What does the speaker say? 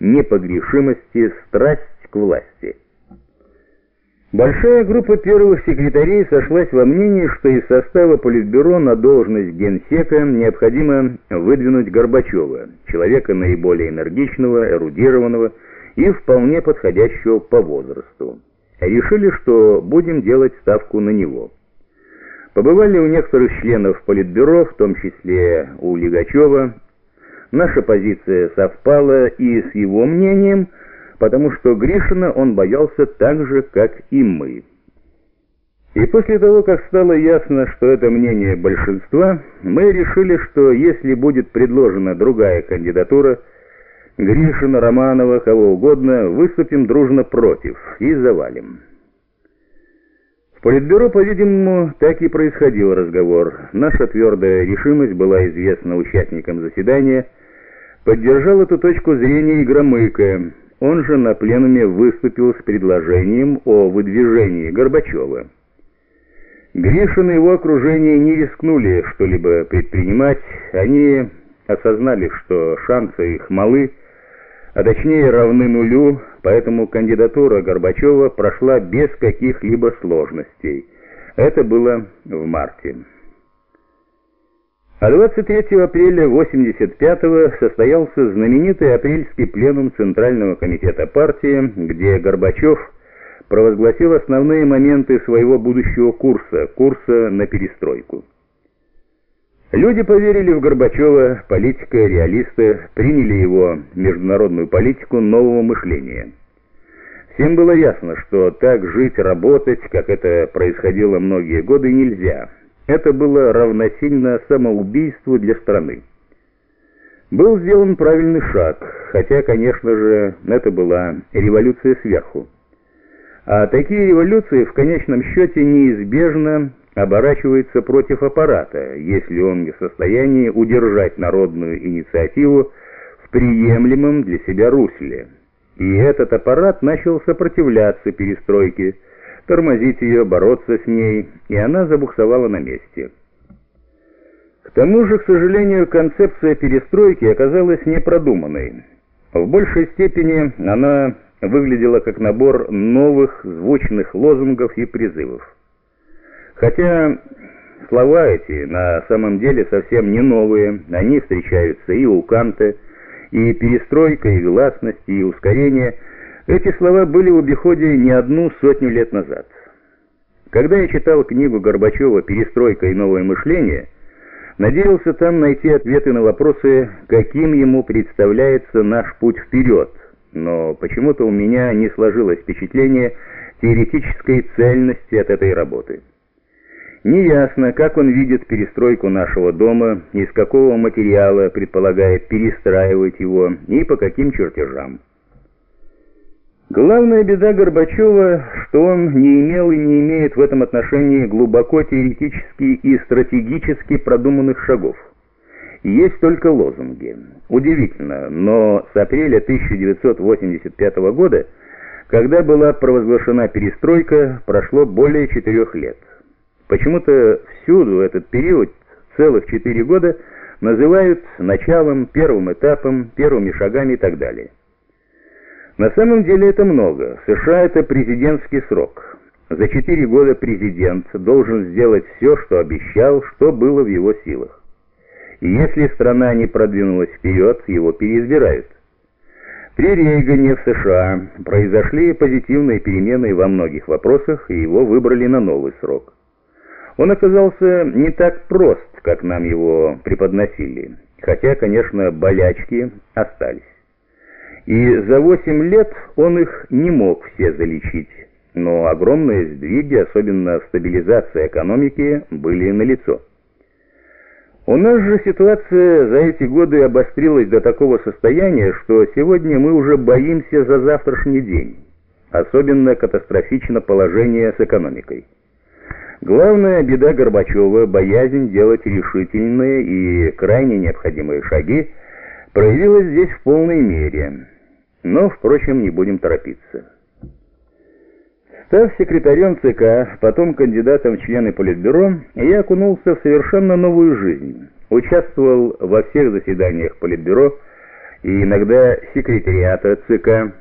непогрешимости, страсть к власти. Большая группа первых секретарей сошлась во мнении, что из состава Политбюро на должность генсека необходимо выдвинуть Горбачева, человека наиболее энергичного, эрудированного и вполне подходящего по возрасту. Решили, что будем делать ставку на него. Побывали у некоторых членов Политбюро, в том числе у Лигачева. Наша позиция совпала и с его мнением, потому что Гришина он боялся так же, как и мы. И после того, как стало ясно, что это мнение большинства, мы решили, что если будет предложена другая кандидатура, Гришина, Романова, кого угодно, выступим дружно против и завалим. Политбюро, по-видимому, так и происходил разговор. Наша твердая решимость была известна участникам заседания. Поддержал эту точку зрения и Громыко. Он же на пленуме выступил с предложением о выдвижении Горбачева. Гришин и его окружение не рискнули что-либо предпринимать. Они осознали, что шансы их малы, а точнее равны нулю, поэтому кандидатура Горбачева прошла без каких-либо сложностей. Это было в марте. А 23 апреля 85-го состоялся знаменитый апрельский пленум Центрального комитета партии, где Горбачев провозгласил основные моменты своего будущего курса, курса на перестройку. Люди поверили в Горбачева, политика, реалисты, приняли его международную политику нового мышления. Всем было ясно, что так жить, работать, как это происходило многие годы, нельзя. Это было равносильно самоубийству для страны. Был сделан правильный шаг, хотя, конечно же, это была революция сверху. А такие революции в конечном счете неизбежно оборачивается против аппарата, если он не в состоянии удержать народную инициативу в приемлемом для себя русле. И этот аппарат начал сопротивляться перестройке, тормозить ее, бороться с ней, и она забуксовала на месте. К тому же, к сожалению, концепция перестройки оказалась непродуманной. В большей степени она выглядела как набор новых звучных лозунгов и призывов. Хотя слова эти на самом деле совсем не новые, они встречаются и у Канта, и перестройка, и гласность, и ускорение. Эти слова были в обиходе не одну сотню лет назад. Когда я читал книгу Горбачева «Перестройка и новое мышление», надеялся там найти ответы на вопросы, каким ему представляется наш путь вперед, но почему-то у меня не сложилось впечатление теоретической цельности от этой работы. Неясно, как он видит перестройку нашего дома, из какого материала предполагает перестраивать его и по каким чертежам. Главная беда Горбачева, что он не имел и не имеет в этом отношении глубоко теоретически и стратегически продуманных шагов. Есть только лозунги. Удивительно, но с апреля 1985 года, когда была провозглашена перестройка, прошло более четырех лет. Почему-то всюду этот период, целых четыре года, называют началом, первым этапом, первыми шагами и так далее. На самом деле это много. В США это президентский срок. За четыре года президент должен сделать все, что обещал, что было в его силах. И если страна не продвинулась вперед, его переизбирают. При Рейгане в США произошли позитивные перемены во многих вопросах, и его выбрали на новый срок. Он оказался не так прост, как нам его преподносили, хотя, конечно, болячки остались. И за восемь лет он их не мог все залечить, но огромные сдвиги, особенно в стабилизации экономики, были налицо. У нас же ситуация за эти годы обострилась до такого состояния, что сегодня мы уже боимся за завтрашний день. Особенно катастрофично положение с экономикой. Главная беда Горбачева, боязнь делать решительные и крайне необходимые шаги, проявилась здесь в полной мере. Но, впрочем, не будем торопиться. Став секретарем ЦК, потом кандидатом в члены Политбюро, я окунулся в совершенно новую жизнь. Участвовал во всех заседаниях Политбюро, и иногда секретариата ЦК,